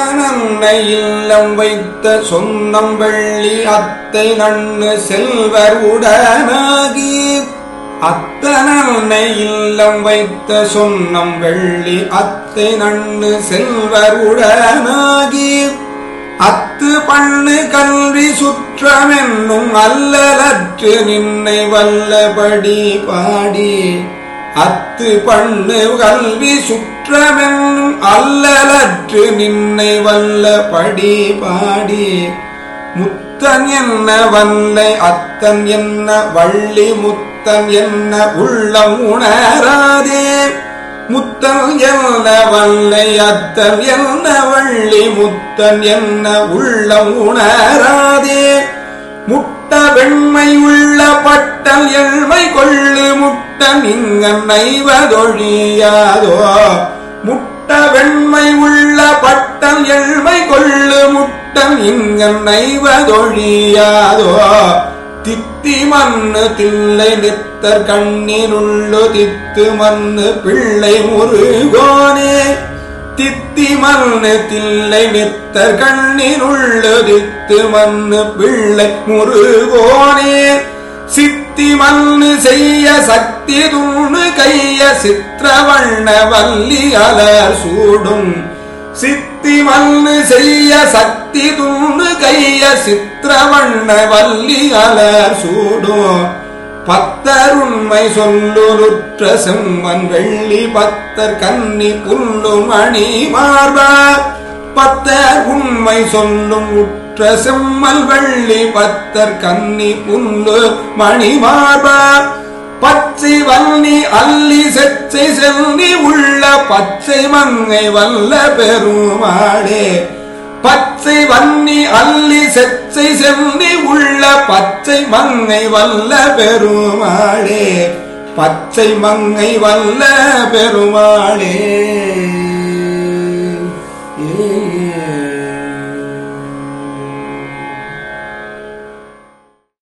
நன்னை இல்லம் வைத்த சொந்தம் வெள்ளி அத்தை நன்னு செல்வர் உடனாகி. அத்தனை இல்லம் வைத்த சொன்னம் வெள்ளி அத்தை நன்னு செல்வர் உடனாகி. அத்து பண்ணு கல்வி சுற்றமென்னும் அல்லலற்று நின்னை வல்லபடி பாடி. அத்து பண்ணு கல்வி சுற்றமென்னும் அல்ல முத்தற்று நின்னை வல்ல படி பாடி. முத்தன் என்ன வல்லை அத்தன் என்ன வள்ளி முத்தன் என்ன உள்ளம் உணராதே. முத்தன் என்ன வல்லை அத்தன் என்ன வள்ளி முத்தன் என்ன உள்ளம் உணராதே. முட்ட வெண்மை உள்ள பட்டம் எழ்மை கொள்ளு முட்டம் இங்கன் நைவதொழியாதோ பட்ட வெண்மை உள்ள பட்டம் எழ்மை கொள்ளு முட்டம் இங்கன் நைவதொழியாதோ? தித்தி மண்ணு தில்லை நித்தர் கண்ணினுள்ளு தித்து மண்ணு பிள்ளை முருகோனே. தித்தி மண்ணு தில்லை நித்தர் கண்ணினுள்ளு தித்து மண்ணு பிள்ளை முருகோனே. சித்த சக்தி மண்ணு செய்ய சக்தி தூணு கைய சித்திரவண்ண வள்ளி அலர் சூடும். சித்தி மண்ணு செய்ய சக்தி தூணு கைய சித்திரவண்ண வள்ளி அலர் சூடும். பத்தருண்மை சொல்லுருற்ற செம்மன் வெள்ளி பத்தர் கன்னி புல்லும் அணி மார்பா பத்தர் உண்மை சொல்லும் உற்ற செம்மல் வெள்ளி பத்தர் கன்னி புல்லு மணி பச்சை வன்னி அள்ளி செச்சை செல்வி உள்ள பச்சை மங்கை வல்ல பெருமாளே. பச்சை வன்னி அள்ளி செச்சை செல்வி உள்ள பச்சை மங்கை வல்ல பெருமாளே. பச்சை மங்கை வல்ல பெருமாளே.